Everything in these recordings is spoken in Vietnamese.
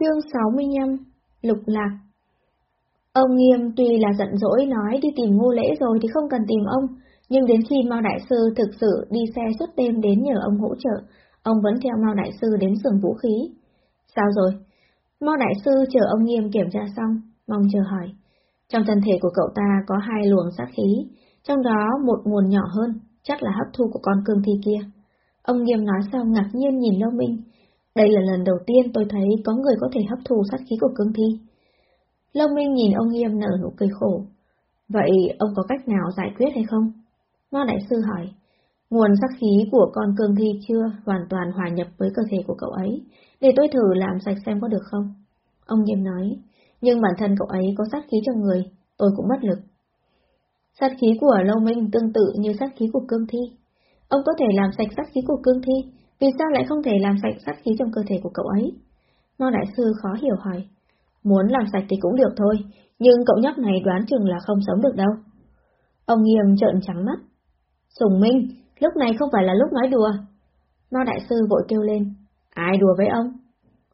Chương 65 Lục Lạc Ông Nghiêm tuy là giận dỗi nói đi tìm ngô lễ rồi thì không cần tìm ông, nhưng đến khi Mao Đại Sư thực sự đi xe suốt đêm đến nhờ ông hỗ trợ, ông vẫn theo Mao Đại Sư đến xưởng vũ khí. Sao rồi? Mao Đại Sư chờ ông Nghiêm kiểm tra xong, mong chờ hỏi. Trong thân thể của cậu ta có hai luồng sát khí, trong đó một nguồn nhỏ hơn, chắc là hấp thu của con cương thi kia. Ông Nghiêm nói xong ngạc nhiên nhìn Lâu Minh. Đây là lần đầu tiên tôi thấy có người có thể hấp thu sát khí của cương thi. Lâm Minh nhìn ông Nghiêm nở nụ cười khổ. Vậy ông có cách nào giải quyết hay không? Mao Đại Sư hỏi. Nguồn sát khí của con cương thi chưa hoàn toàn hòa nhập với cơ thể của cậu ấy, để tôi thử làm sạch xem có được không? Ông Nghiêm nói, nhưng bản thân cậu ấy có sát khí trong người, tôi cũng bất lực. Sát khí của Lâu Minh tương tự như sát khí của cương thi. Ông có thể làm sạch sát khí của cương thi, vì sao lại không thể làm sạch sát khí trong cơ thể của cậu ấy? Mo Đại Sư khó hiểu hỏi. Muốn làm sạch thì cũng được thôi, nhưng cậu nhóc này đoán chừng là không sống được đâu. Ông Nghiêm trợn trắng mắt. Sùng Minh, lúc này không phải là lúc nói đùa. Mo Đại Sư vội kêu lên. Ai đùa với ông?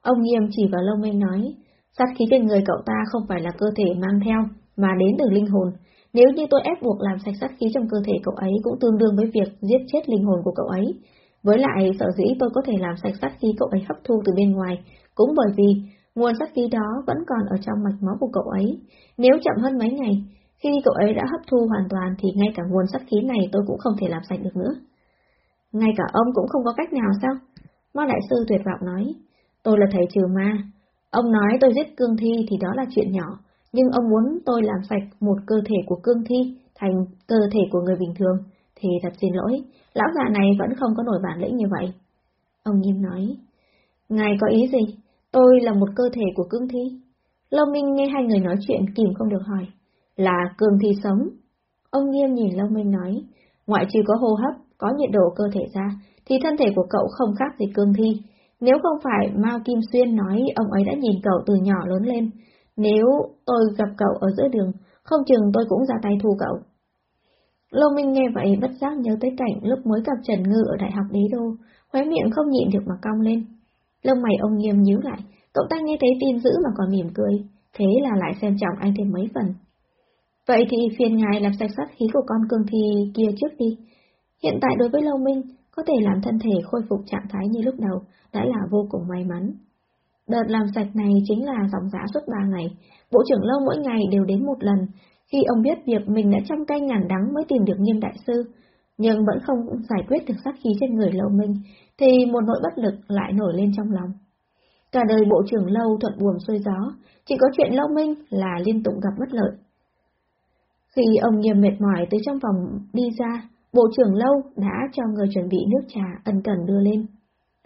Ông Nghiêm chỉ vào lông minh nói. Sát khí trên người cậu ta không phải là cơ thể mang theo, mà đến từ linh hồn. Nếu như tôi ép buộc làm sạch sát khí trong cơ thể cậu ấy cũng tương đương với việc giết chết linh hồn của cậu ấy. Với lại, sợ dĩ tôi có thể làm sạch sát khí cậu ấy hấp thu từ bên ngoài, cũng bởi vì nguồn sát khí đó vẫn còn ở trong mạch máu của cậu ấy. Nếu chậm hơn mấy ngày, khi cậu ấy đã hấp thu hoàn toàn thì ngay cả nguồn sát khí này tôi cũng không thể làm sạch được nữa. Ngay cả ông cũng không có cách nào sao? Ma Đại Sư tuyệt vọng nói, tôi là thầy trừ ma. Ông nói tôi giết cương thi thì đó là chuyện nhỏ, nhưng ông muốn tôi làm sạch một cơ thể của cương thi thành cơ thể của người bình thường, thì thật xin lỗi, lão già này vẫn không có nổi bản lĩnh như vậy. Ông Nghiêm nói, Ngài có ý gì? Tôi là một cơ thể của cương thi. Lâu Minh nghe hai người nói chuyện kìm không được hỏi. Là cương thi sống. Ông Nghiêm nhìn Lâu Minh nói, ngoại trừ có hô hấp, có nhiệt độ cơ thể ra, thì thân thể của cậu không khác gì cương thi. Nếu không phải Mao Kim Xuyên nói ông ấy đã nhìn cậu từ nhỏ lớn lên, nếu tôi gặp cậu ở giữa đường, không chừng tôi cũng ra tay thù cậu. Lô Minh nghe vậy bất giác nhớ tới cảnh lúc mới gặp Trần Ngư ở Đại học Đế Đô, khóe miệng không nhịn được mà cong lên. Lông mày ông nghiêm nhíu lại, cậu ta nghe thấy tin dữ mà còn mỉm cười, thế là lại xem trọng anh thêm mấy phần. Vậy thì phiền ngài làm sạch sát khí của con cương thi kia trước đi. Hiện tại đối với Lâu Minh, có thể làm thân thể khôi phục trạng thái như lúc đầu đã là vô cùng may mắn. Đợt làm sạch này chính là dòng giá suốt ba ngày, bộ trưởng Lâu mỗi ngày đều đến một lần, khi ông biết việc mình đã trăm cây ngàn đắng mới tìm được nghiêm đại sư, nhưng vẫn không giải quyết được sát khí trên người Lâu Minh, thì một nỗi bất lực lại nổi lên trong lòng. Cả đời bộ trưởng Lâu thuận buồm xuôi gió, chỉ có chuyện Lâu Minh là liên tục gặp bất lợi. Khi ông nghiêm mệt mỏi từ trong phòng đi ra, bộ trưởng Lâu đã cho người chuẩn bị nước trà ân cần đưa lên.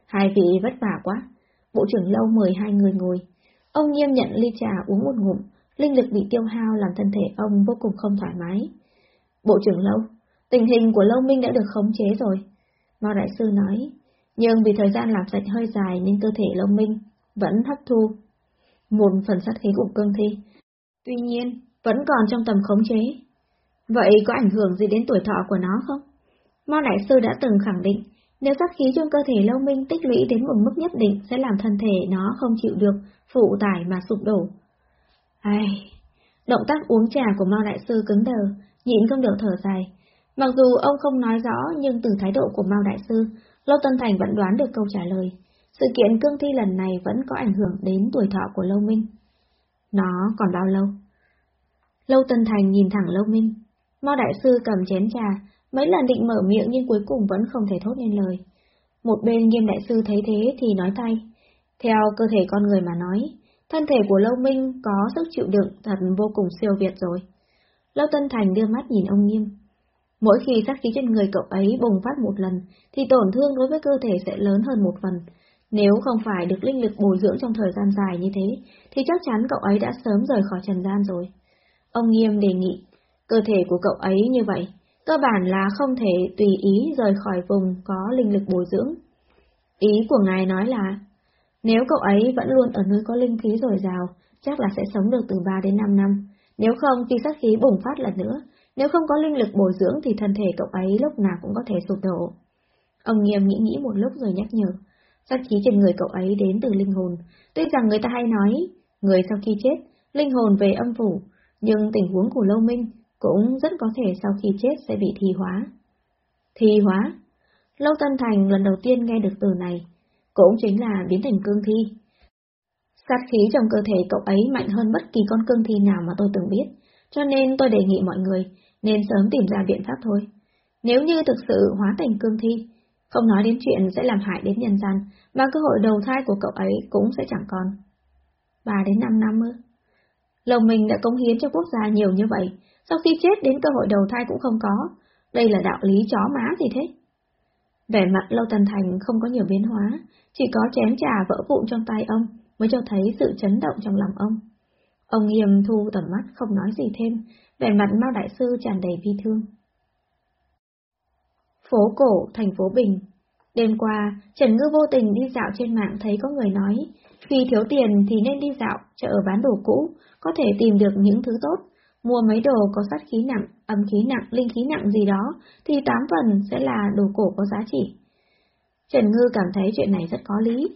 Hai vị vất vả quá, bộ trưởng Lâu mời hai người ngồi. Ông nghiêm nhận ly trà uống một ngụm, linh lực bị tiêu hao làm thân thể ông vô cùng không thoải mái. Bộ trưởng Lâu, tình hình của Lâu Minh đã được khống chế rồi. Mao Đại Sư nói, nhưng vì thời gian làm sạch hơi dài nên cơ thể Lâu Minh vẫn hấp thu một phần sát khí của cương thi. Tuy nhiên, vẫn còn trong tầm khống chế. Vậy có ảnh hưởng gì đến tuổi thọ của nó không? Mao Đại Sư đã từng khẳng định, nếu sát khí trong cơ thể Lâu Minh tích lũy đến một mức nhất định sẽ làm thân thể nó không chịu được, phụ tải mà sụp đổ. Ai... Động tác uống trà của Mao Đại Sư cứng đờ, nhịn không được thở dài. Mặc dù ông không nói rõ nhưng từ thái độ của Mao Đại Sư, Lâu Tân Thành vẫn đoán được câu trả lời. Sự kiện cương thi lần này vẫn có ảnh hưởng đến tuổi thọ của Lâu Minh. Nó còn bao lâu? Lâu Tân Thành nhìn thẳng Lâu Minh. Mao Đại Sư cầm chén trà, mấy lần định mở miệng nhưng cuối cùng vẫn không thể thốt nên lời. Một bên nghiêm đại sư thấy thế thì nói tay. Theo cơ thể con người mà nói, thân thể của Lâu Minh có sức chịu đựng thật vô cùng siêu việt rồi. Lâu Tân Thành đưa mắt nhìn ông nghiêm. Mỗi khi sát khí trên người cậu ấy bùng phát một lần, thì tổn thương đối với cơ thể sẽ lớn hơn một phần. Nếu không phải được linh lực bồi dưỡng trong thời gian dài như thế, thì chắc chắn cậu ấy đã sớm rời khỏi trần gian rồi. Ông Nghiêm đề nghị, cơ thể của cậu ấy như vậy, cơ bản là không thể tùy ý rời khỏi vùng có linh lực bồi dưỡng. Ý của ngài nói là, nếu cậu ấy vẫn luôn ở nơi có linh khí dồi dào, chắc là sẽ sống được từ 3 đến 5 năm. Nếu không, khi sát khí bùng phát lần nữa, nếu không có linh lực bồi dưỡng thì thân thể cậu ấy lúc nào cũng có thể sụp đổ. Ông Nghiêm nghĩ nghĩ một lúc rồi nhắc nhở. Sát khí trên người cậu ấy đến từ linh hồn. Tuy rằng người ta hay nói, người sau khi chết, linh hồn về âm phủ, nhưng tình huống của Lâu Minh cũng rất có thể sau khi chết sẽ bị thi hóa. Thi hóa? Lâu Tân Thành lần đầu tiên nghe được từ này, cũng chính là biến thành cương thi. Sát khí trong cơ thể cậu ấy mạnh hơn bất kỳ con cương thi nào mà tôi từng biết, cho nên tôi đề nghị mọi người nên sớm tìm ra biện pháp thôi. Nếu như thực sự hóa thành cương thi, không nói đến chuyện sẽ làm hại đến nhân gian, mà cơ hội đầu thai của cậu ấy cũng sẽ chẳng còn. Ba đến năm năm ư? Lồng mình đã cống hiến cho quốc gia nhiều như vậy, sau khi chết đến cơ hội đầu thai cũng không có. Đây là đạo lý chó má gì thế? Vẻ mặt Lâu Tần Thành không có nhiều biến hóa, chỉ có chén trà vỡ vụn trong tay ông mới cho thấy sự chấn động trong lòng ông. Ông nghiêm thu tầm mắt không nói gì thêm, vẻ mặt Mao Đại Sư tràn đầy bi thương. Phố cổ, thành phố Bình Đêm qua, Trần Ngư vô tình đi dạo trên mạng thấy có người nói, khi thiếu tiền thì nên đi dạo, chợ bán đồ cũ, có thể tìm được những thứ tốt, mua mấy đồ có sát khí nặng, âm khí nặng, linh khí nặng gì đó, thì tám phần sẽ là đồ cổ có giá trị. Trần Ngư cảm thấy chuyện này rất có lý.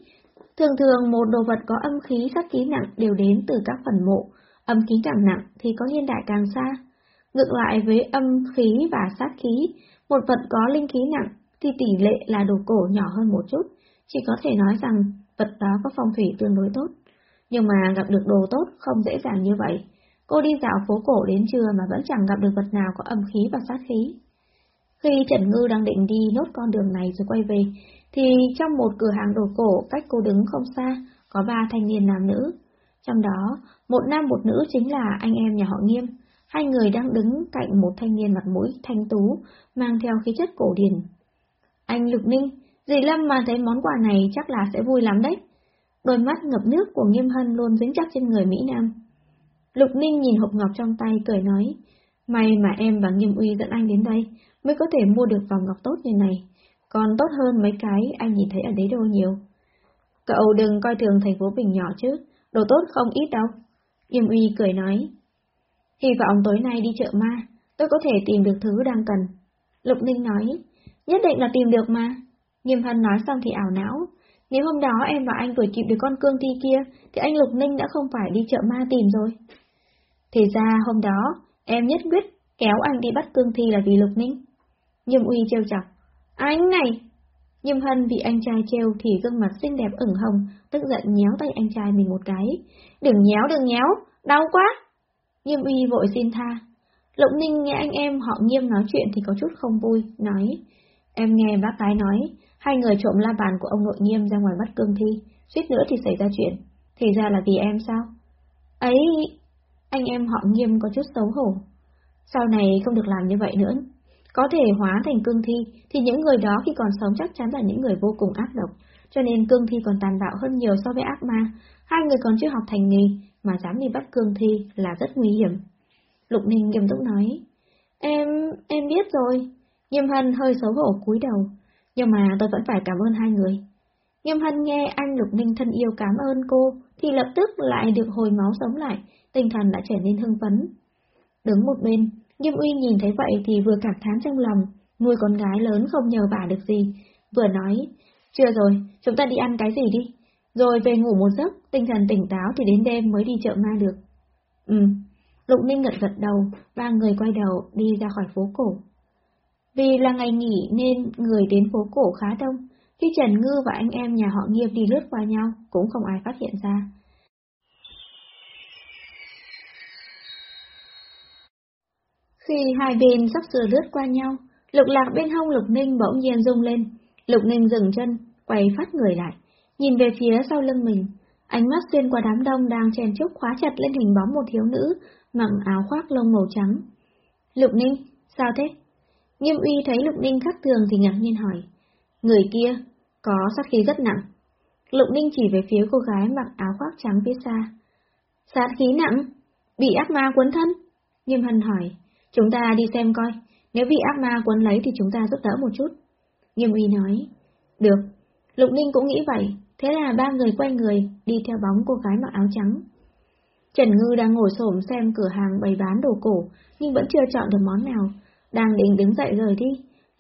Thường thường một đồ vật có âm khí sát khí nặng đều đến từ các phần mộ, âm khí càng nặng thì có niên đại càng xa. Ngược lại với âm khí và sát khí, một vật có linh khí nặng thì tỷ lệ là đồ cổ nhỏ hơn một chút, chỉ có thể nói rằng vật đó có phong thủy tương đối tốt. Nhưng mà gặp được đồ tốt không dễ dàng như vậy. Cô đi dạo phố cổ đến trưa mà vẫn chẳng gặp được vật nào có âm khí và sát khí. Khi Trần Ngư đang định đi nốt con đường này rồi quay về, thì trong một cửa hàng đồ cổ cách cô đứng không xa, có ba thanh niên nam nữ. Trong đó, một nam một nữ chính là anh em nhà họ Nghiêm. Hai người đang đứng cạnh một thanh niên mặt mũi thanh tú, mang theo khí chất cổ điển. Anh Lục Ninh, dì Lâm mà thấy món quà này chắc là sẽ vui lắm đấy. Đôi mắt ngập nước của Nghiêm Hân luôn dính chắc trên người Mỹ Nam. Lục Ninh nhìn hộp ngọc trong tay cười nói, may mà em và Nghiêm Uy dẫn anh đến đây, mới có thể mua được vòng ngọc tốt như này, còn tốt hơn mấy cái anh nhìn thấy ở đấy đâu nhiều. Cậu đừng coi thường thành phố Bình nhỏ chứ, đồ tốt không ít đâu. Nghiêm Uy cười nói, hy vọng tối nay đi chợ ma, tôi có thể tìm được thứ đang cần. Lục Ninh nói, nhất định là tìm được mà. Nghiêm Hân nói xong thì ảo não, nếu hôm đó em và anh vừa kịp được con cương thi kia, thì anh Lục Ninh đã không phải đi chợ ma tìm rồi. Thì ra hôm đó, em nhất quyết kéo anh đi bắt cương thi là vì Lục Ninh. Nhâm uy trêu chọc. Anh này! Nhâm hân bị anh trai trêu thì gương mặt xinh đẹp ửng hồng, tức giận nhéo tay anh trai mình một cái. Đừng nhéo, đừng nhéo, đau quá! Nhâm uy vội xin tha. Lục Ninh nghe anh em họ nghiêm nói chuyện thì có chút không vui, nói. Em nghe bác gái nói, hai người trộm la bàn của ông nội nghiêm ra ngoài bắt cương thi, suýt nữa thì xảy ra chuyện. Thì ra là vì em sao? Ấy, anh em họ nghiêm có chút xấu hổ. Sau này không được làm như vậy nữa. Có thể hóa thành cương thi, thì những người đó khi còn sống chắc chắn là những người vô cùng ác độc, cho nên cương thi còn tàn bạo hơn nhiều so với ác ma. Hai người còn chưa học thành nghề, mà dám đi bắt cương thi là rất nguy hiểm. Lục Ninh nghiêm túc nói, Em, em biết rồi. Nghiêm Hân hơi xấu hổ cúi đầu, nhưng mà tôi vẫn phải cảm ơn hai người. Nghiêm Hân nghe anh Lục Ninh thân yêu cảm ơn cô, thì lập tức lại được hồi máu sống lại, tinh thần đã trở nên hưng phấn. Đứng một bên, Nghiêm Uy nhìn thấy vậy thì vừa cảm thán trong lòng, nuôi con gái lớn không nhờ bà được gì, vừa nói, chưa rồi, chúng ta đi ăn cái gì đi, rồi về ngủ một giấc, tinh thần tỉnh táo thì đến đêm mới đi chợ ma được. Ừ, Lục Ninh gật gật đầu, ba người quay đầu đi ra khỏi phố cổ. Vì là ngày nghỉ nên người đến phố cổ khá đông, khi Trần Ngư và anh em nhà họ Nghiêm đi lướt qua nhau cũng không ai phát hiện ra. Khi hai bên sắp sửa lướt qua nhau, lục lạc bên hông Lục Ninh bỗng nhiên rung lên. Lục Ninh dừng chân, quay phát người lại, nhìn về phía sau lưng mình. Ánh mắt xuyên qua đám đông đang chèn chúc khóa chặt lên hình bóng một thiếu nữ, mặc áo khoác lông màu trắng. Lục Ninh, sao thế? Nghiêm uy thấy Lục Ninh khác thường thì ngạc nhiên hỏi. Người kia, có sát khí rất nặng. Lục Ninh chỉ về phía cô gái mặc áo khoác trắng phía xa. Sát khí nặng? Bị ác ma cuốn thân? Nghiêm Hân hỏi. Chúng ta đi xem coi, nếu bị ác ma quấn lấy thì chúng ta giúp đỡ một chút. Nghiêm uy nói, được. Lục Ninh cũng nghĩ vậy, thế là ba người quay người, đi theo bóng cô gái mặc áo trắng. Trần Ngư đang ngồi xổm xem cửa hàng bày bán đồ cổ, nhưng vẫn chưa chọn được món nào, đang định đứng dậy rời đi.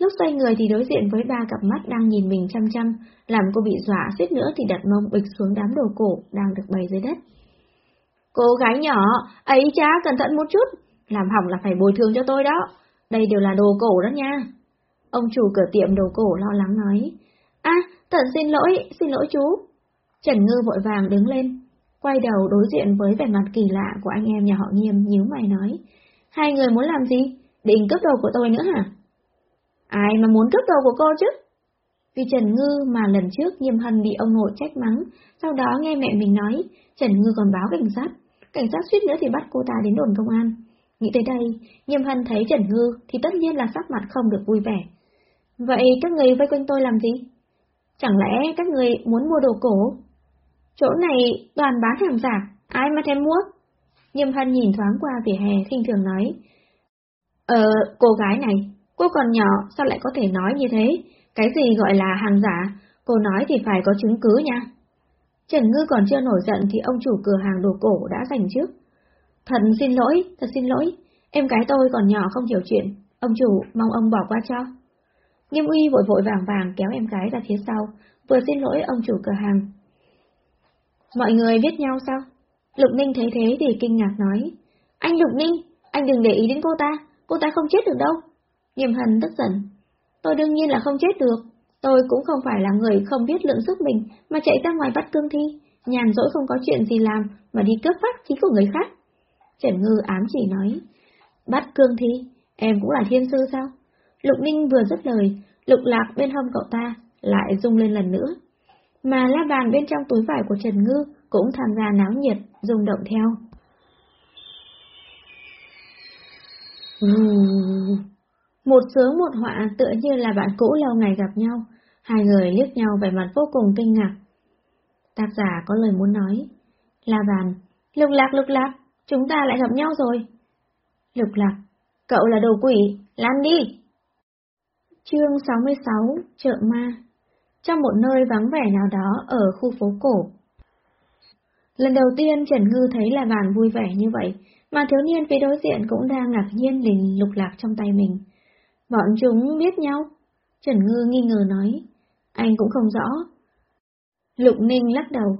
Lúc xoay người thì đối diện với ba cặp mắt đang nhìn mình chăm chăm, làm cô bị dọa suýt nữa thì đặt mông bịch xuống đám đồ cổ đang được bày dưới đất. Cô gái nhỏ, ấy cha cẩn thận một chút, làm hỏng là phải bồi thường cho tôi đó, đây đều là đồ cổ đó nha. Ông chủ cửa tiệm đồ cổ lo lắng nói. À, thật xin lỗi, xin lỗi chú. Trần Ngư vội vàng đứng lên, quay đầu đối diện với vẻ mặt kỳ lạ của anh em nhà họ nghiêm nhíu mày nói. Hai người muốn làm gì? Định cướp đồ của tôi nữa hả? Ai mà muốn cướp đồ của cô chứ? Vì Trần Ngư mà lần trước Nghiêm Hân bị ông nội trách mắng, sau đó nghe mẹ mình nói, Trần Ngư còn báo cảnh sát. Cảnh sát suýt nữa thì bắt cô ta đến đồn công an. Nghĩ tới đây, Nghiêm Hân thấy Trần Ngư thì tất nhiên là sắc mặt không được vui vẻ. Vậy các người vây quanh tôi làm gì? Chẳng lẽ các người muốn mua đồ cổ? Chỗ này toàn bán hàng giả, ai mà thèm mua? Nghiêm Hân nhìn thoáng qua vỉa hè khinh thường nói. Ờ, cô gái này, cô còn nhỏ sao lại có thể nói như thế? Cái gì gọi là hàng giả? Cô nói thì phải có chứng cứ nha. Trần Ngư còn chưa nổi giận thì ông chủ cửa hàng đồ cổ đã giành trước. Thật xin lỗi, thật xin lỗi, em gái tôi còn nhỏ không hiểu chuyện, ông chủ mong ông bỏ qua cho. Nghiêm uy vội vội vàng vàng kéo em gái ra phía sau, vừa xin lỗi ông chủ cửa hàng. Mọi người biết nhau sao? Lục Ninh thấy thế thì kinh ngạc nói. Anh Lục Ninh, anh đừng để ý đến cô ta, cô ta không chết được đâu. Nghiêm hân tức giận. Tôi đương nhiên là không chết được, tôi cũng không phải là người không biết lượng sức mình mà chạy ra ngoài bắt cương thi, nhàn rỗi không có chuyện gì làm mà đi cướp phát khí của người khác. Trần Ngư ám chỉ nói, bắt cương thi, em cũng là thiên sư sao? Lục Ninh vừa dứt lời, lục lạc bên hông cậu ta lại rung lên lần nữa. Mà lá bàn bên trong túi vải của Trần Ngư cũng tham gia náo nhiệt, rung động theo. Một sướng một họa tựa như là bạn cũ lâu ngày gặp nhau, hai người liếc nhau vẻ mặt vô cùng kinh ngạc. Tác giả có lời muốn nói. La bàn, lục lạc lục lạc, chúng ta lại gặp nhau rồi. Lục lạc, cậu là đồ quỷ, lan đi. Chương 66, Chợ Ma Trong một nơi vắng vẻ nào đó ở khu phố cổ. Lần đầu tiên Trần Ngư thấy là bàn vui vẻ như vậy, mà thiếu niên phía đối diện cũng đang ngạc nhiên lình lục lạc trong tay mình. Bọn chúng biết nhau? Trần Ngư nghi ngờ nói. Anh cũng không rõ. Lục Ninh lắc đầu.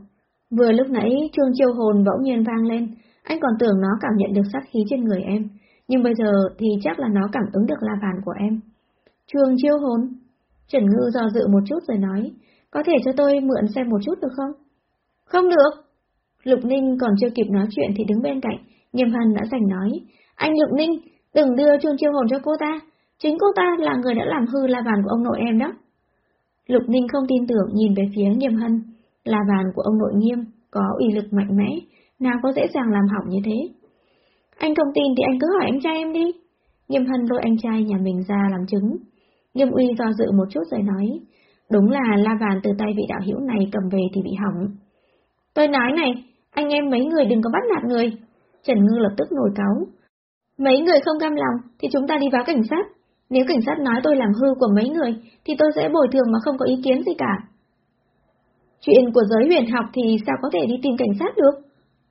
Vừa lúc nãy chuông chiêu hồn bỗng nhiên vang lên, anh còn tưởng nó cảm nhận được sát khí trên người em, nhưng bây giờ thì chắc là nó cảm ứng được la bàn của em. Chuông chiêu hồn. Trần Ngư do dự một chút rồi nói, có thể cho tôi mượn xem một chút được không? Không được. Lục Ninh còn chưa kịp nói chuyện thì đứng bên cạnh, Nghiêm Hân đã giành nói, anh Lục Ninh, đừng đưa chuông chiêu hồn cho cô ta, chính cô ta là người đã làm hư la bàn của ông nội em đó. Lục Ninh không tin tưởng nhìn về phía Nghiêm Hân, la bàn của ông nội Nghiêm có uy lực mạnh mẽ, nào có dễ dàng làm hỏng như thế. Anh không tin thì anh cứ hỏi anh trai em đi. Nghiêm Hân lôi anh trai nhà mình ra làm chứng. Nghiêm Uy do dự một chút rồi nói, đúng là la bàn từ tay vị đạo hữu này cầm về thì bị hỏng. Tôi nói này, anh em mấy người đừng có bắt nạt người. Trần Ngư lập tức nổi cáu. Mấy người không cam lòng thì chúng ta đi báo cảnh sát. Nếu cảnh sát nói tôi làm hư của mấy người thì tôi sẽ bồi thường mà không có ý kiến gì cả. Chuyện của giới huyền học thì sao có thể đi tìm cảnh sát được?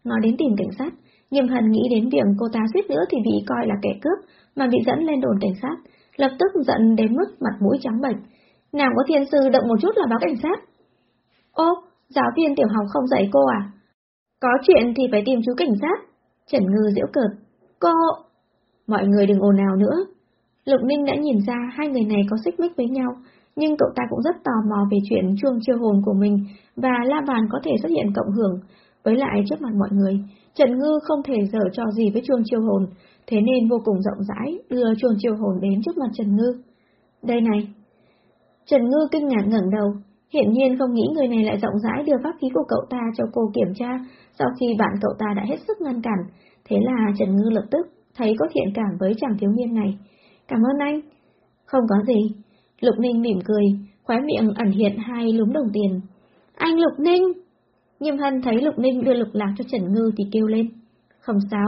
Nói đến tìm cảnh sát, Nghiêm Hân nghĩ đến việc cô ta suýt nữa thì bị coi là kẻ cướp mà bị dẫn lên đồn cảnh sát, lập tức giận đến mức mặt mũi trắng bệch. Nào có thiên sư động một chút là báo cảnh sát. Ô, giáo viên tiểu học không dạy cô à? Có chuyện thì phải tìm chú cảnh sát. Trần Ngư diễu cợt. Cô... Mọi người đừng ồn nào nữa. Lục Ninh đã nhìn ra hai người này có xích mích với nhau, nhưng cậu ta cũng rất tò mò về chuyện chuông chiêu hồn của mình và La Bàn có thể xuất hiện cộng hưởng. Với lại trước mặt mọi người, Trần Ngư không thể dở trò gì với chuông chiêu hồn, thế nên vô cùng rộng rãi đưa chuông chiêu hồn đến trước mặt Trần Ngư. Đây này! Trần Ngư kinh ngạc ngẩng đầu, hiển nhiên không nghĩ người này lại rộng rãi đưa pháp khí của cậu ta cho cô kiểm tra, sau khi bạn cậu ta đã hết sức ngăn cản, thế là Trần Ngư lập tức thấy có thiện cảm với chàng thiếu niên này. Cảm ơn anh. Không có gì. Lục Ninh mỉm cười, khóe miệng ẩn hiện hai lúm đồng tiền. Anh Lục Ninh! Nghiêm Hân thấy Lục Ninh đưa lục lạc cho Trần Ngư thì kêu lên. Không sao.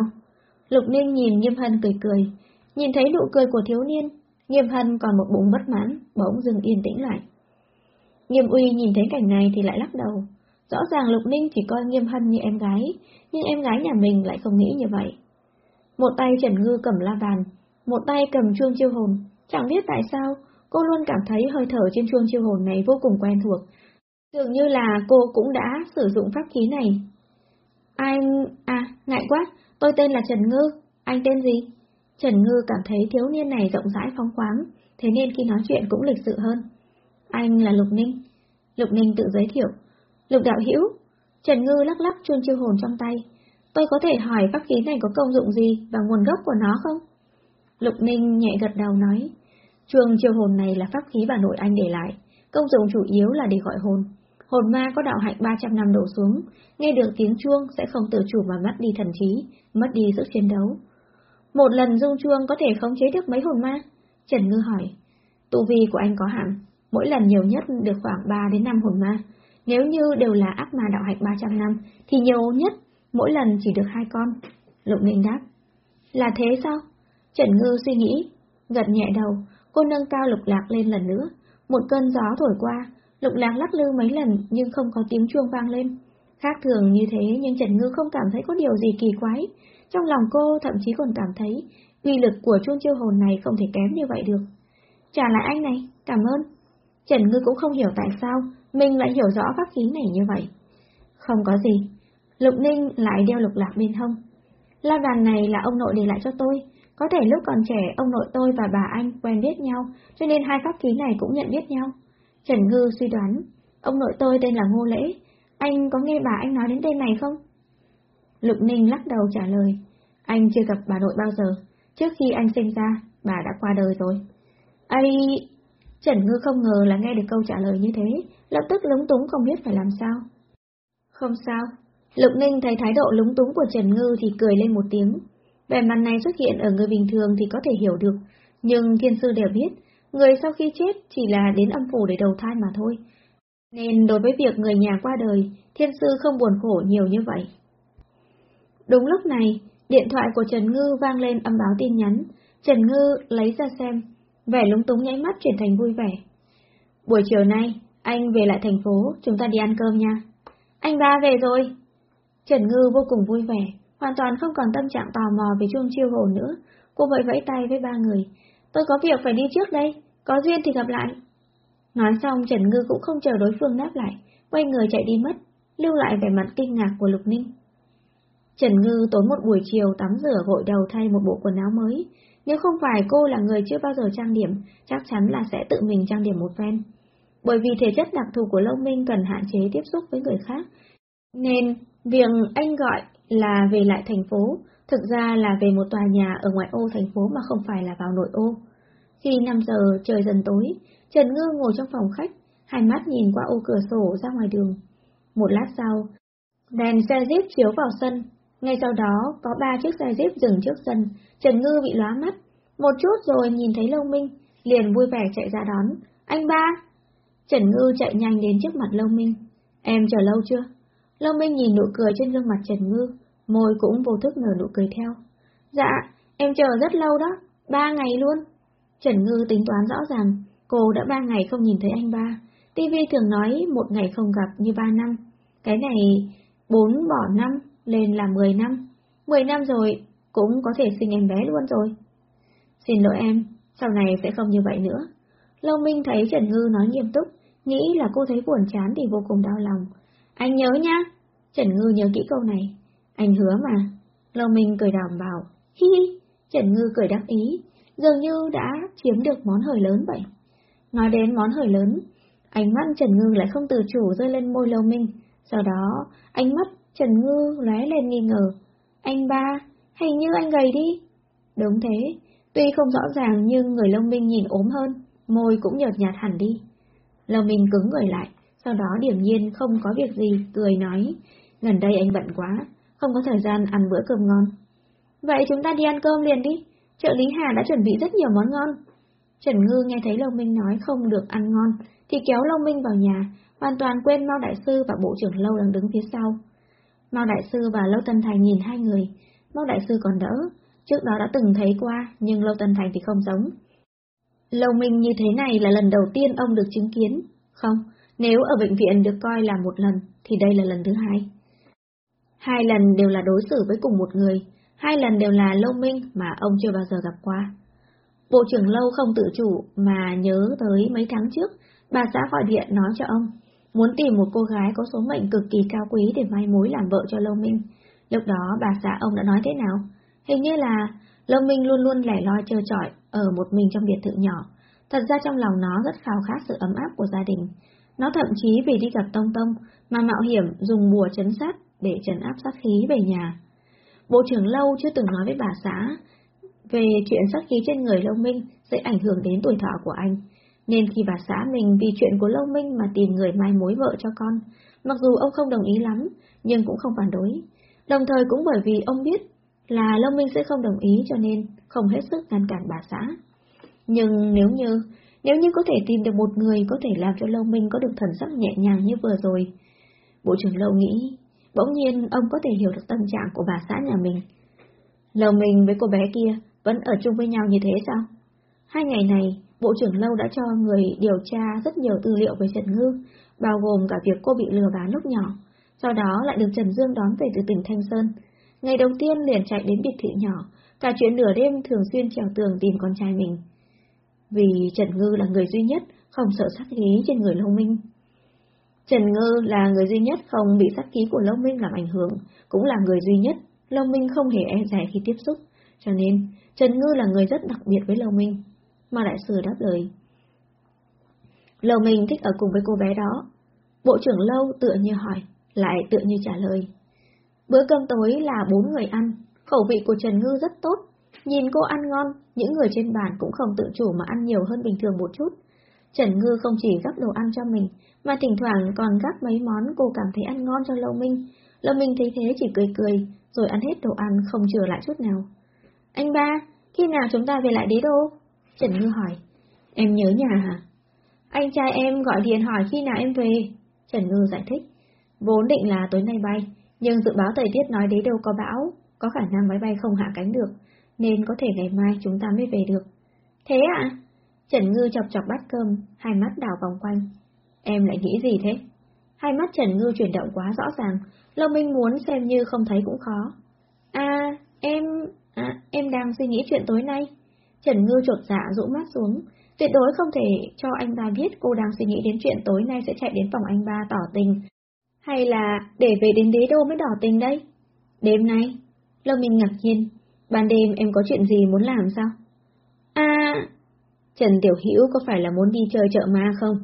Lục Ninh nhìn Nghiêm Hân cười cười. Nhìn thấy nụ cười của thiếu niên, Nghiêm Hân còn một bụng bất mãn, bỗng dừng yên tĩnh lại. Nghiêm Uy nhìn thấy cảnh này thì lại lắc đầu. Rõ ràng Lục Ninh chỉ coi Nghiêm Hân như em gái, nhưng em gái nhà mình lại không nghĩ như vậy. Một tay Trần Ngư cầm la bàn, một tay cầm chuông chiêu hồn, chẳng biết tại sao, cô luôn cảm thấy hơi thở trên chuông chiêu hồn này vô cùng quen thuộc. Dường như là cô cũng đã sử dụng pháp khí này. Anh... à, ngại quá, tôi tên là Trần Ngư, anh tên gì? Trần Ngư cảm thấy thiếu niên này rộng rãi phóng khoáng, thế nên khi nói chuyện cũng lịch sự hơn. Anh là Lục Ninh. Lục Ninh tự giới thiệu. Lục đạo hữu. Trần Ngư lắc lắc chuông chiêu hồn trong tay. Tôi có thể hỏi pháp khí này có công dụng gì và nguồn gốc của nó không? Lục Ninh nhẹ gật đầu nói. Chuông chiêu hồn này là pháp khí bà nội anh để lại. Công dụng chủ yếu là để gọi hồn. Hồn ma có đạo hạnh 300 năm đổ xuống, nghe được tiếng chuông sẽ không tự chủ mà mất đi thần trí, mất đi sức chiến đấu. Một lần dung chuông có thể khống chế được mấy hồn ma? Trần Ngư hỏi. Tu vi của anh có hạn, mỗi lần nhiều nhất được khoảng 3 đến 5 hồn ma. Nếu như đều là ác ma đạo hạnh 300 năm, thì nhiều nhất mỗi lần chỉ được hai con. Lục Ninh đáp. Là thế sao? Trần Ngư suy nghĩ, gật nhẹ đầu, cô nâng cao lục lạc lên lần nữa. Một cơn gió thổi qua, lục lạc lắc lư mấy lần nhưng không có tiếng chuông vang lên. Khác thường như thế nhưng Trần Ngư không cảm thấy có điều gì kỳ quái. Trong lòng cô thậm chí còn cảm thấy uy lực của chuông chiêu hồn này không thể kém như vậy được. Trả lại anh này, cảm ơn. Trần Ngư cũng không hiểu tại sao mình lại hiểu rõ pháp khí này như vậy. Không có gì. Lục Ninh lại đeo lục lạc bên hông. La bàn này là ông nội để lại cho tôi. Có thể lúc còn trẻ ông nội tôi và bà anh quen biết nhau, cho nên hai pháp khí này cũng nhận biết nhau. Trần Ngư suy đoán, ông nội tôi tên là Ngô Lễ. Anh có nghe bà anh nói đến tên này không? Lục Ninh lắc đầu trả lời, anh chưa gặp bà nội bao giờ. Trước khi anh sinh ra, bà đã qua đời rồi. Ây... Trần Ngư không ngờ là nghe được câu trả lời như thế, lập tức lúng túng không biết phải làm sao. Không sao. Lục Ninh thấy thái độ lúng túng của Trần Ngư thì cười lên một tiếng. Vẻ mặt này xuất hiện ở người bình thường thì có thể hiểu được, nhưng thiên sư đều biết, người sau khi chết chỉ là đến âm phủ để đầu thai mà thôi. Nên đối với việc người nhà qua đời, thiên sư không buồn khổ nhiều như vậy. Đúng lúc này, điện thoại của Trần Ngư vang lên âm báo tin nhắn. Trần Ngư lấy ra xem, vẻ lúng túng nháy mắt chuyển thành vui vẻ. Buổi chiều nay, anh về lại thành phố, chúng ta đi ăn cơm nha. Anh ba về rồi. Trần Ngư vô cùng vui vẻ, hoàn toàn không còn tâm trạng tò mò về chuông chiêu hồ nữa. Cô vẫy vẫy tay với ba người. Tôi có việc phải đi trước đây, có duyên thì gặp lại. Nói xong Trần Ngư cũng không chờ đối phương đáp lại, quay người chạy đi mất, lưu lại vẻ mặt kinh ngạc của Lục Ninh. Trần Ngư tối một buổi chiều tắm rửa gội đầu thay một bộ quần áo mới. Nếu không phải cô là người chưa bao giờ trang điểm, chắc chắn là sẽ tự mình trang điểm một phen. Bởi vì thể chất đặc thù của Lâu Minh cần hạn chế tiếp xúc với người khác. Nên, việc anh gọi là về lại thành phố, thực ra là về một tòa nhà ở ngoại ô thành phố mà không phải là vào nội ô. Khi 5 giờ trời dần tối, Trần Ngư ngồi trong phòng khách, hai mắt nhìn qua ô cửa sổ ra ngoài đường. Một lát sau, đèn xe jeep chiếu vào sân, ngay sau đó, có ba chiếc xe jeep dừng trước sân, Trần Ngư bị lóa mắt. Một chút rồi nhìn thấy Lâu Minh, liền vui vẻ chạy ra đón. Anh ba! Trần Ngư chạy nhanh đến trước mặt Lâu Minh. Em chờ lâu chưa? Lâm Minh nhìn nụ cười trên gương mặt Trần Ngư, môi cũng vô thức nở nụ cười theo. Dạ, em chờ rất lâu đó, ba ngày luôn. Trần Ngư tính toán rõ ràng, cô đã ba ngày không nhìn thấy anh ba. TV thường nói một ngày không gặp như ba năm. Cái này bốn bỏ năm, lên là 10 năm. 10 năm rồi, cũng có thể sinh em bé luôn rồi. Xin lỗi em, sau này sẽ không như vậy nữa. Lâu Minh thấy Trần Ngư nói nghiêm túc, nghĩ là cô thấy buồn chán thì vô cùng đau lòng. Anh nhớ nhá. Trần Ngư nhớ kỹ câu này. Anh hứa mà. Lâu Minh cười đảm bảo. Hi hi. Trần Ngư cười đắc ý, dường như đã chiếm được món hời lớn vậy. Nói đến món hời lớn, ánh mắt Trần Ngư lại không tự chủ rơi lên môi Lâu Minh. Sau đó, ánh mắt Trần Ngư lóe lên nghi ngờ. Anh ba, hình như anh gầy đi. Đúng thế, tuy không rõ ràng nhưng người Lâu Minh nhìn ốm hơn, môi cũng nhợt nhạt hẳn đi. Lâu Minh cứng người lại, sau đó điểm nhiên không có việc gì, cười nói. Gần đây anh bận quá, không có thời gian ăn bữa cơm ngon. Vậy chúng ta đi ăn cơm liền đi, trợ lý Hà đã chuẩn bị rất nhiều món ngon. Trần Ngư nghe thấy Long Minh nói không được ăn ngon, thì kéo Long Minh vào nhà, hoàn toàn quên Mao Đại Sư và Bộ trưởng Lâu đang đứng phía sau. Mao Đại Sư và Lâu Tân Thành nhìn hai người, Mao Đại Sư còn đỡ, trước đó đã từng thấy qua, nhưng Lâu Tân Thành thì không giống. Lâu Minh như thế này là lần đầu tiên ông được chứng kiến, không, nếu ở bệnh viện được coi là một lần, thì đây là lần thứ hai. Hai lần đều là đối xử với cùng một người, hai lần đều là Lâu Minh mà ông chưa bao giờ gặp qua. Bộ trưởng lâu không tự chủ mà nhớ tới mấy tháng trước, bà xã gọi điện nói cho ông, muốn tìm một cô gái có số mệnh cực kỳ cao quý để mai mối làm vợ cho Lâu Minh. Lúc đó bà xã ông đã nói thế nào? Hình như là Lâu Minh luôn luôn lẻ loi trơ trọi ở một mình trong biệt thự nhỏ. Thật ra trong lòng nó rất khao khát sự ấm áp của gia đình. Nó thậm chí vì đi gặp Tông Tông mà mạo hiểm dùng bùa chấn sát để trấn áp sát khí về nhà. Bộ trưởng Lâu chưa từng nói với bà xã về chuyện sát khí trên người Lâu Minh sẽ ảnh hưởng đến tuổi thọ của anh. Nên khi bà xã mình vì chuyện của Lâu Minh mà tìm người mai mối vợ cho con, mặc dù ông không đồng ý lắm, nhưng cũng không phản đối. Đồng thời cũng bởi vì ông biết là Lâu Minh sẽ không đồng ý cho nên không hết sức ngăn cản bà xã. Nhưng nếu như, nếu như có thể tìm được một người có thể làm cho Lâu Minh có được thần sắc nhẹ nhàng như vừa rồi, Bộ trưởng Lâu nghĩ, bỗng nhiên ông có thể hiểu được tâm trạng của bà xã nhà mình. Lâu Minh với cô bé kia vẫn ở chung với nhau như thế sao? Hai ngày này, Bộ trưởng Lâu đã cho người điều tra rất nhiều tư liệu về Trần Ngư, bao gồm cả việc cô bị lừa bán lúc nhỏ, sau đó lại được Trần Dương đón về từ tỉnh Thanh Sơn. Ngày đầu tiên liền chạy đến biệt thự nhỏ, cả chuyện nửa đêm thường xuyên trèo tường tìm con trai mình. Vì Trần Ngư là người duy nhất không sợ sát khí trên người Lâu Minh. Trần Ngư là người duy nhất không bị sát khí của Lâu Minh làm ảnh hưởng, cũng là người duy nhất Lâu Minh không hề e rẻ khi tiếp xúc, cho nên Trần Ngư là người rất đặc biệt với Lâu Minh. Mà đại sư đáp lời. Lâu Minh thích ở cùng với cô bé đó. Bộ trưởng Lâu tựa như hỏi, lại tựa như trả lời. Bữa cơm tối là bốn người ăn, khẩu vị của Trần Ngư rất tốt. Nhìn cô ăn ngon, những người trên bàn cũng không tự chủ mà ăn nhiều hơn bình thường một chút. Trần Ngư không chỉ gắp đồ ăn cho mình, mà thỉnh thoảng còn gắp mấy món cô cảm thấy ăn ngon cho Lâu Minh. Lâu Minh thấy thế chỉ cười cười, rồi ăn hết đồ ăn không chừa lại chút nào. Anh ba, khi nào chúng ta về lại đế đô? Trần Ngư hỏi. Em nhớ nhà hả? Anh trai em gọi điện hỏi khi nào em về. Trần Ngư giải thích. Vốn định là tối nay bay, nhưng dự báo thời tiết nói đế đô có bão, có khả năng máy bay không hạ cánh được, nên có thể ngày mai chúng ta mới về được. Thế ạ? À? Trần Ngư chọc chọc bát cơm, hai mắt đảo vòng quanh. Em lại nghĩ gì thế? Hai mắt Trần Ngư chuyển động quá rõ ràng, Lâu Minh muốn xem như không thấy cũng khó. À, em... À, em đang suy nghĩ chuyện tối nay. Trần Ngư trột dạ rũ mắt xuống, tuyệt đối không thể cho anh ba biết cô đang suy nghĩ đến chuyện tối nay sẽ chạy đến phòng anh ba tỏ tình. Hay là để về đến đế đô mới tỏ tình đây? Đêm nay, Lâu Minh ngạc nhiên, ban đêm em có chuyện gì muốn làm sao? À, Trần Tiểu Hữu có phải là muốn đi chơi chợ ma không?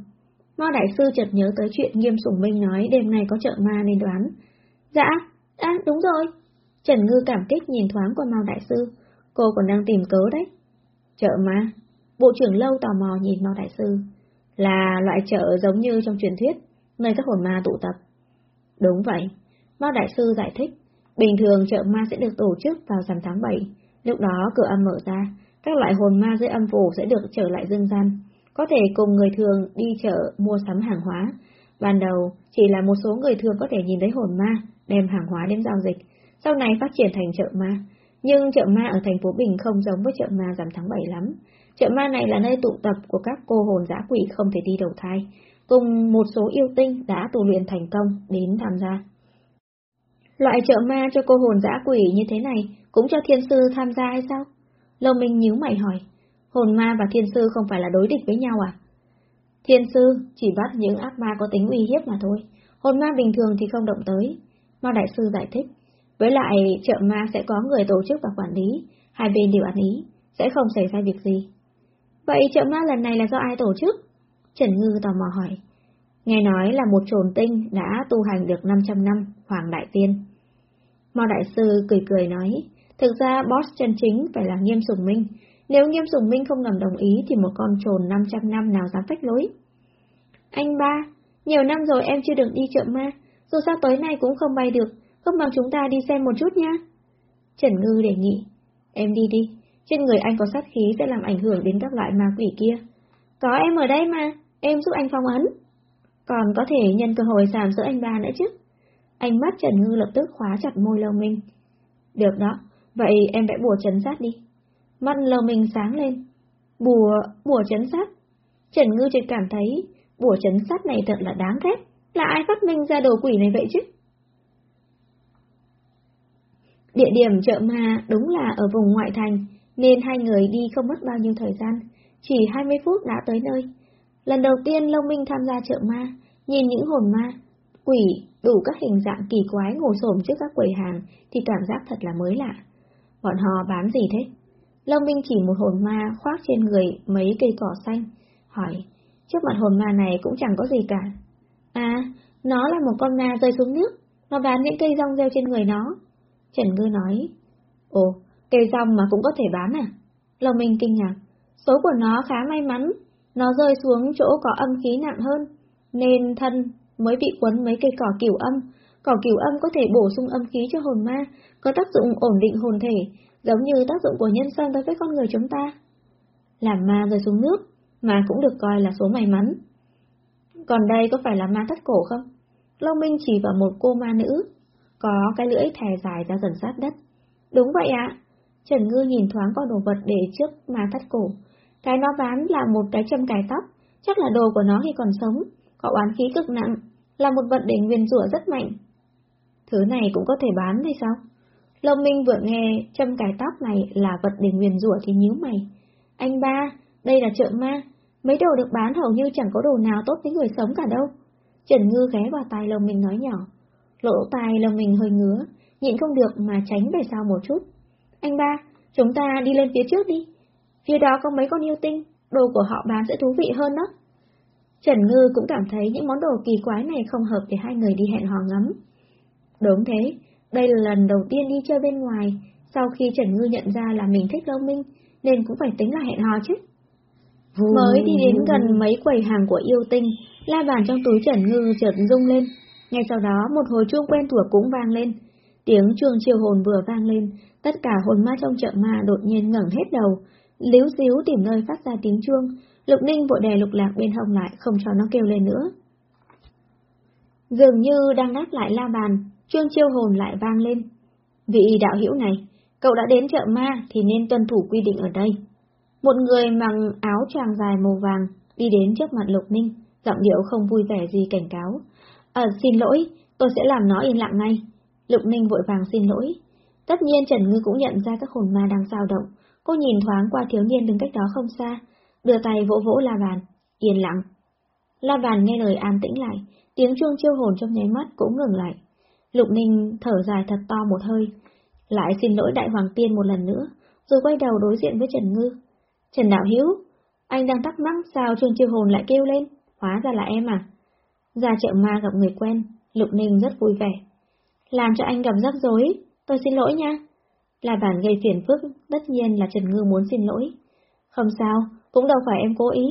Mao Đại Sư chợt nhớ tới chuyện Nghiêm Sùng Minh nói đêm nay có chợ ma nên đoán. Dạ, à đúng rồi. Trần Ngư cảm kích nhìn thoáng qua Mao Đại Sư, cô còn đang tìm cớ đấy. Chợ ma? Bộ trưởng lâu tò mò nhìn Mao Đại Sư. Là loại chợ giống như trong truyền thuyết, nơi các hồn ma tụ tập. Đúng vậy. Mao Đại Sư giải thích, bình thường chợ ma sẽ được tổ chức vào rằm tháng 7, lúc đó cửa âm mở ra, các loại hồn ma dưới âm phủ sẽ được trở lại dương gian, có thể cùng người thường đi chợ mua sắm hàng hóa. Ban đầu, chỉ là một số người thường có thể nhìn thấy hồn ma, đem hàng hóa đến giao dịch, sau này phát triển thành chợ ma. Nhưng chợ ma ở thành phố Bình không giống với chợ ma giảm tháng 7 lắm. Chợ ma này là nơi tụ tập của các cô hồn dã quỷ không thể đi đầu thai, cùng một số yêu tinh đã tu luyện thành công đến tham gia. Loại chợ ma cho cô hồn dã quỷ như thế này cũng cho thiên sư tham gia hay sao? Lâu Minh nhíu mày hỏi, hồn ma và thiên sư không phải là đối địch với nhau à? Thiên sư chỉ bắt những ác ma có tính uy hiếp mà thôi, hồn ma bình thường thì không động tới. Mao Đại Sư giải thích, với lại chợ ma sẽ có người tổ chức và quản lý, hai bên đều ăn ý, sẽ không xảy ra việc gì. Vậy chợ ma lần này là do ai tổ chức? Trần Ngư tò mò hỏi. Nghe nói là một trồn tinh đã tu hành được 500 năm, Hoàng Đại Tiên. Mao Đại Sư cười cười nói, thực ra boss chân chính phải là Nghiêm Sùng Minh. Nếu Nghiêm Sùng Minh không ngầm đồng ý thì một con trồn 500 năm nào dám phách lối. Anh ba, nhiều năm rồi em chưa được đi chợ ma, dù sao tối nay cũng không bay được, không bằng chúng ta đi xem một chút nhá. Trần Ngư đề nghị, em đi đi, trên người anh có sát khí sẽ làm ảnh hưởng đến các loại ma quỷ kia. Có em ở đây mà, em giúp anh phong ấn. Còn có thể nhân cơ hội giảm giữa anh ba nữa chứ. Ánh mắt Trần Ngư lập tức khóa chặt môi Lâu Minh. Được đó, vậy em vẽ bùa chấn sát đi. Mắt Lâu Minh sáng lên. Bùa, bùa chấn sát. Trần Ngư chợt cảm thấy, bùa chấn sát này thật là đáng ghét. Là ai phát minh ra đồ quỷ này vậy chứ? Địa điểm chợ ma đúng là ở vùng ngoại thành, nên hai người đi không mất bao nhiêu thời gian, chỉ 20 phút đã tới nơi. Lần đầu tiên Lâu Minh tham gia chợ ma, nhìn những hồn ma, quỷ, đủ các hình dạng kỳ quái ngồi xổm trước các quầy hàng thì cảm giác thật là mới lạ. Bọn họ bán gì thế? Lâm Minh chỉ một hồn ma khoác trên người mấy cây cỏ xanh, hỏi, trước mặt hồn ma này cũng chẳng có gì cả. À, nó là một con ma rơi xuống nước, nó bán những cây rong rêu trên người nó. Trần Ngư nói, ồ, cây rong mà cũng có thể bán à? Lâm Minh kinh ngạc, số của nó khá may mắn, nó rơi xuống chỗ có âm khí nặng hơn, nên thân mới bị quấn mấy cây cỏ cửu âm. Cỏ cửu âm có thể bổ sung âm khí cho hồn ma, có tác dụng ổn định hồn thể, giống như tác dụng của nhân sâm đối với con người chúng ta. Làm ma rơi xuống nước, mà cũng được coi là số may mắn. Còn đây có phải là ma thất cổ không? Long Minh chỉ vào một cô ma nữ, có cái lưỡi thè dài ra dần sát đất. Đúng vậy ạ. Trần Ngư nhìn thoáng qua đồ vật để trước ma thắt cổ. Cái nó bán là một cái châm cài tóc, chắc là đồ của nó khi còn sống, có oán khí cực nặng, là một vật để nguyên rủa rất mạnh. Thứ này cũng có thể bán hay sao? Lông Minh vừa nghe châm cài tóc này là vật để nguyền rủa thì nhíu mày. Anh ba, đây là chợ ma, mấy đồ được bán hầu như chẳng có đồ nào tốt với người sống cả đâu. Trần Ngư ghé vào tai Lông Minh nói nhỏ. Lỗ tai Lông Minh hơi ngứa, nhịn không được mà tránh về sau một chút. Anh ba, chúng ta đi lên phía trước đi. Phía đó có mấy con yêu tinh, đồ của họ bán sẽ thú vị hơn đó. Trần Ngư cũng cảm thấy những món đồ kỳ quái này không hợp để hai người đi hẹn hò ngắm. Đúng thế, đây là lần đầu tiên đi chơi bên ngoài, sau khi Trần Ngư nhận ra là mình thích Lâu Minh, nên cũng phải tính là hẹn hò chứ. Mới đi đến gần mấy quầy hàng của yêu tinh, la bàn trong túi Trần Ngư chợt rung lên. Ngay sau đó một hồi chuông quen thuộc cũng vang lên. Tiếng chuông chiều hồn vừa vang lên, tất cả hồn ma trong chợ ma đột nhiên ngẩng hết đầu, líu xíu tìm nơi phát ra tiếng chuông. Lục Ninh vội đè lục lạc bên hông lại, không cho nó kêu lên nữa. Dường như đang đáp lại la bàn, chuông chiêu hồn lại vang lên. Vị đạo hữu này, cậu đã đến chợ ma thì nên tuân thủ quy định ở đây. Một người mặc áo choàng dài màu vàng đi đến trước mặt Lục Ninh, giọng điệu không vui vẻ gì cảnh cáo. À, xin lỗi, tôi sẽ làm nó yên lặng ngay. Lục Ninh vội vàng xin lỗi. Tất nhiên Trần Ngư cũng nhận ra các hồn ma đang dao động. Cô nhìn thoáng qua thiếu niên đứng cách đó không xa, đưa tay vỗ vỗ la bàn, yên lặng. La bàn nghe lời an tĩnh lại, tiếng chuông chiêu hồn trong nháy mắt cũng ngừng lại. Lục Ninh thở dài thật to một hơi, lại xin lỗi đại hoàng tiên một lần nữa, rồi quay đầu đối diện với Trần Ngư. Trần Đạo Hiếu, anh đang thắc mắc sao chuông chiêu hồn lại kêu lên, hóa ra là em à? Ra chợ ma gặp người quen, Lục Ninh rất vui vẻ. Làm cho anh gặp rắc rối, tôi xin lỗi nha. Là bản gây phiền phức, tất nhiên là Trần Ngư muốn xin lỗi. Không sao, cũng đâu phải em cố ý.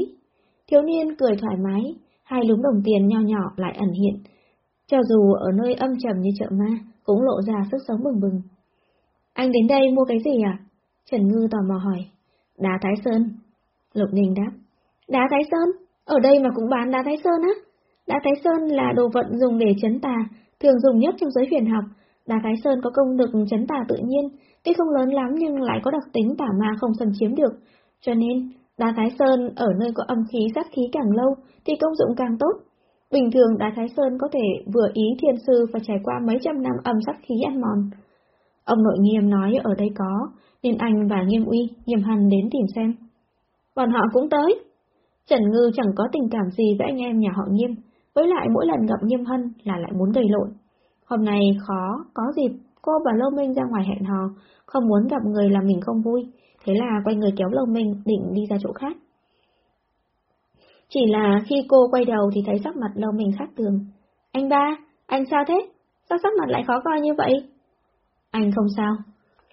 Thiếu niên cười thoải mái, hai lúm đồng tiền nho nhỏ lại ẩn hiện. Cho dù ở nơi âm trầm như chợ ma, cũng lộ ra sức sống bừng bừng. Anh đến đây mua cái gì à? Trần Ngư tò mò hỏi. Đá Thái Sơn. Lục Ninh đáp. Đá Thái Sơn? Ở đây mà cũng bán đá Thái Sơn á? Đá Thái Sơn là đồ vật dùng để chấn tà, thường dùng nhất trong giới huyền học. Đá Thái Sơn có công lực chấn tà tự nhiên, tuy không lớn lắm nhưng lại có đặc tính tả ma không xâm chiếm được. Cho nên, Đá Thái Sơn ở nơi có âm khí sát khí càng lâu thì công dụng càng tốt. Bình thường đá Thái Sơn có thể vừa ý thiên sư và trải qua mấy trăm năm âm sát khí ăn mòn. Ông nội nghiêm nói ở đây có, nên anh và nghiêm uy, nghiêm hân đến tìm xem. Bọn họ cũng tới. Trần Ngư chẳng có tình cảm gì với anh em nhà họ nghiêm, với lại mỗi lần gặp nghiêm hân là lại muốn gây lộn. Hôm nay khó, có dịp, cô và Lâu Minh ra ngoài hẹn hò, không muốn gặp người làm mình không vui, thế là quay người kéo lồng mình định đi ra chỗ khác. Chỉ là khi cô quay đầu thì thấy sắc mặt Lâu mình khác thường. Anh ba, anh sao thế? Sao sắc mặt lại khó coi như vậy? Anh không sao.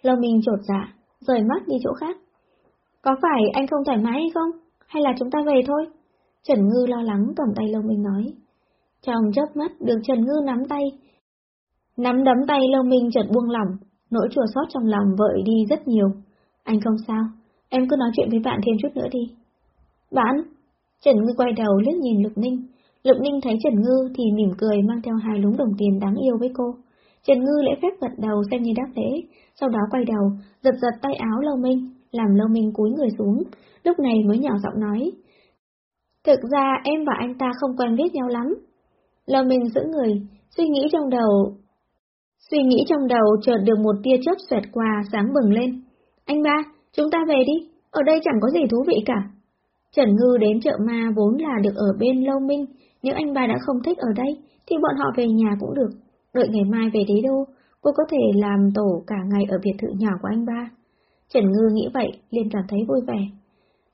Lâu mình trột dạ, rời mắt đi chỗ khác. Có phải anh không thoải mái hay không? Hay là chúng ta về thôi? Trần Ngư lo lắng cầm tay Lâu mình nói. Trong chớp mắt được Trần Ngư nắm tay. Nắm đấm tay Lâu mình chợt buông lỏng, nỗi chua xót trong lòng vợi đi rất nhiều. Anh không sao, em cứ nói chuyện với bạn thêm chút nữa đi. Bạn? Trần Ngư quay đầu liếc nhìn Lục Ninh. Lục Ninh thấy Trần Ngư thì mỉm cười mang theo hai lúng đồng tiền đáng yêu với cô. Trần Ngư lễ phép gật đầu xem như đáp lễ, sau đó quay đầu, giật giật tay áo Lâu Minh, làm Lâu Minh cúi người xuống, lúc này mới nhỏ giọng nói. Thực ra em và anh ta không quen biết nhau lắm. Lâu Minh giữ người, suy nghĩ trong đầu. Suy nghĩ trong đầu chợt được một tia chớp xoẹt qua sáng bừng lên. Anh ba, chúng ta về đi, ở đây chẳng có gì thú vị cả. Trần Ngư đến chợ ma vốn là được ở bên Lâu Minh, nếu anh ba đã không thích ở đây, thì bọn họ về nhà cũng được. Đợi ngày mai về đế đô, cô có thể làm tổ cả ngày ở biệt thự nhỏ của anh ba. Trần Ngư nghĩ vậy, liền cảm thấy vui vẻ.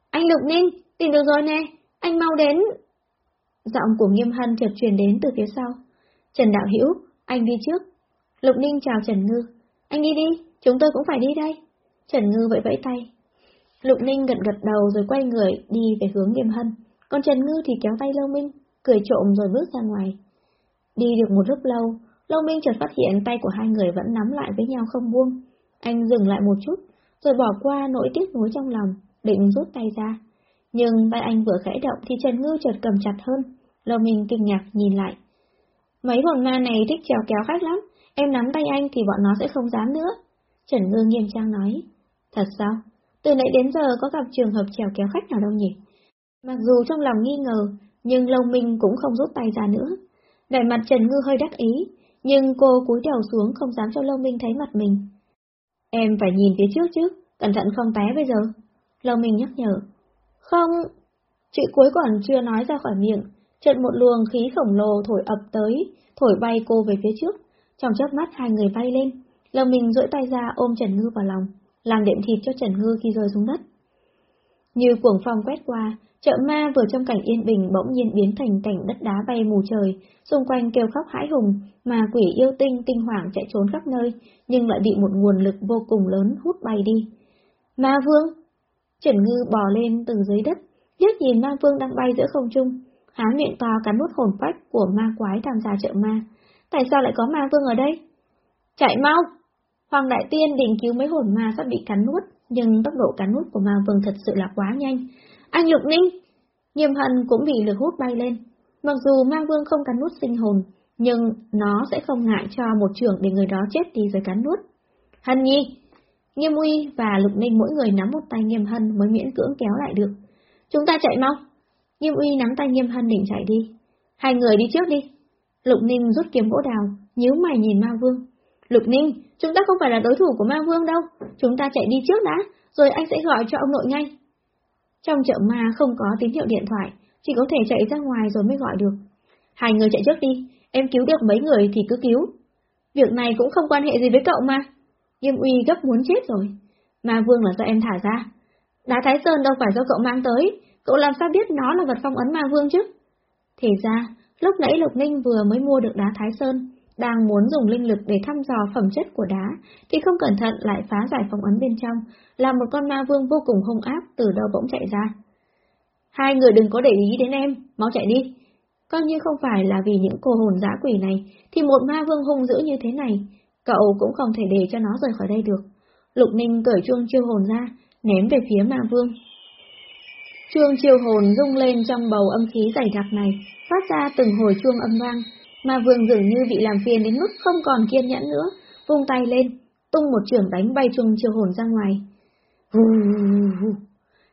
Anh Lục Ninh, tìm được rồi nè, anh mau đến. Giọng của Nghiêm Hân chợt truyền đến từ phía sau. Trần Đạo Hữu anh đi trước. Lục Ninh chào Trần Ngư. Anh đi đi, chúng tôi cũng phải đi đây. Trần Ngư vẫy vẫy tay. Lục Ninh gật gật đầu rồi quay người đi về hướng Nghiêm Hân, còn Trần Ngư thì kéo tay Lâu Minh, cười trộm rồi bước ra ngoài. Đi được một lúc lâu, Lâu Minh chợt phát hiện tay của hai người vẫn nắm lại với nhau không buông. Anh dừng lại một chút, rồi bỏ qua nỗi tiếc nuối trong lòng, định rút tay ra. Nhưng tay anh vừa khẽ động thì Trần Ngư chợt cầm chặt hơn. Lâu Minh kinh ngạc nhìn lại. Mấy bọn ma này thích trèo kéo khách lắm, em nắm tay anh thì bọn nó sẽ không dám nữa. Trần Ngư nghiêm trang nói. Thật sao? Từ nãy đến giờ có gặp trường hợp trèo kéo khách nào đâu nhỉ? Mặc dù trong lòng nghi ngờ, nhưng Lâu Minh cũng không rút tay ra nữa. Đại mặt Trần Ngư hơi đắc ý, nhưng cô cúi đầu xuống không dám cho Lâu Minh thấy mặt mình. Em phải nhìn phía trước chứ, cẩn thận không té bây giờ. Lâu Minh nhắc nhở. Không, chữ cuối còn chưa nói ra khỏi miệng, chợt một luồng khí khổng lồ thổi ập tới, thổi bay cô về phía trước. Trong chớp mắt hai người bay lên, Lâu Minh duỗi tay ra ôm Trần Ngư vào lòng làm đệm thịt cho Trần Ngư khi rơi xuống đất. Như cuồng phong quét qua, chợ ma vừa trong cảnh yên bình bỗng nhiên biến thành cảnh đất đá bay mù trời, xung quanh kêu khóc hãi hùng, mà quỷ yêu tinh tinh hoảng chạy trốn khắp nơi, nhưng lại bị một nguồn lực vô cùng lớn hút bay đi. Ma vương! Trần Ngư bò lên từ dưới đất, liếc nhìn ma vương đang bay giữa không trung, há miệng to cắn nuốt hồn phách của ma quái tham gia chợ ma. Tại sao lại có ma vương ở đây? Chạy mau! Hoàng Đại Tiên định cứu mấy hồn ma sắp bị cắn nuốt, nhưng tốc độ cắn nuốt của ma vương thật sự là quá nhanh. Anh Lục Ninh! Nghiêm hận cũng bị lực hút bay lên. Mặc dù ma vương không cắn nuốt sinh hồn, nhưng nó sẽ không ngại cho một trưởng để người đó chết đi rồi cắn nuốt. Hân nhi! Nghiêm uy và Lục Ninh mỗi người nắm một tay nghiêm hân mới miễn cưỡng kéo lại được. Chúng ta chạy mau! Nghiêm uy nắm tay nghiêm hân định chạy đi. Hai người đi trước đi. Lục Ninh rút kiếm gỗ đào, nhíu mày nhìn ma vương. Lục Ninh, chúng ta không phải là đối thủ của ma vương đâu, chúng ta chạy đi trước đã, rồi anh sẽ gọi cho ông nội ngay. Trong chợ ma không có tín hiệu điện thoại, chỉ có thể chạy ra ngoài rồi mới gọi được. Hai người chạy trước đi, em cứu được mấy người thì cứ cứu. Việc này cũng không quan hệ gì với cậu mà. Nghiêm uy gấp muốn chết rồi. Ma vương là do em thả ra. Đá Thái Sơn đâu phải do cậu mang tới, cậu làm sao biết nó là vật phong ấn ma vương chứ? Thì ra, lúc nãy Lục Ninh vừa mới mua được đá Thái Sơn, đang muốn dùng linh lực để thăm dò phẩm chất của đá, thì không cẩn thận lại phá giải phong ấn bên trong, là một con ma vương vô cùng hung ác từ đâu bỗng chạy ra. Hai người đừng có để ý đến em, mau chạy đi. Coi như không phải là vì những cô hồn dã quỷ này, thì một ma vương hung dữ như thế này, cậu cũng không thể để cho nó rời khỏi đây được. Lục Ninh cởi chuông chiêu hồn ra, ném về phía ma vương. Chuông chiêu hồn rung lên trong bầu âm khí dày đặc này, phát ra từng hồi chuông âm vang, mà vương dường như bị làm phiền đến mức không còn kiên nhẫn nữa, vung tay lên, tung một trường đánh bay chung chiêu hồn ra ngoài. Hù hù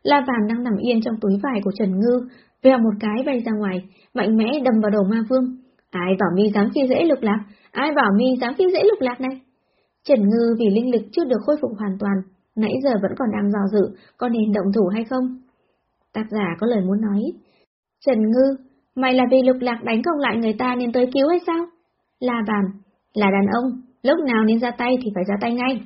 La vàng đang nằm yên trong túi vải của Trần Ngư, vèo một cái bay ra ngoài, mạnh mẽ đâm vào đầu ma vương. Ai bảo mi dám khi dễ lục lạc, ai bảo mi dám khi dễ lục lạc này. Trần Ngư vì linh lực chưa được khôi phục hoàn toàn, nãy giờ vẫn còn đang dò dự, có nên động thủ hay không? Tác giả có lời muốn nói. Trần Ngư, Mày là vì lục lạc đánh không lại người ta nên tới cứu hay sao? La bàn, là đàn ông, lúc nào nên ra tay thì phải ra tay ngay.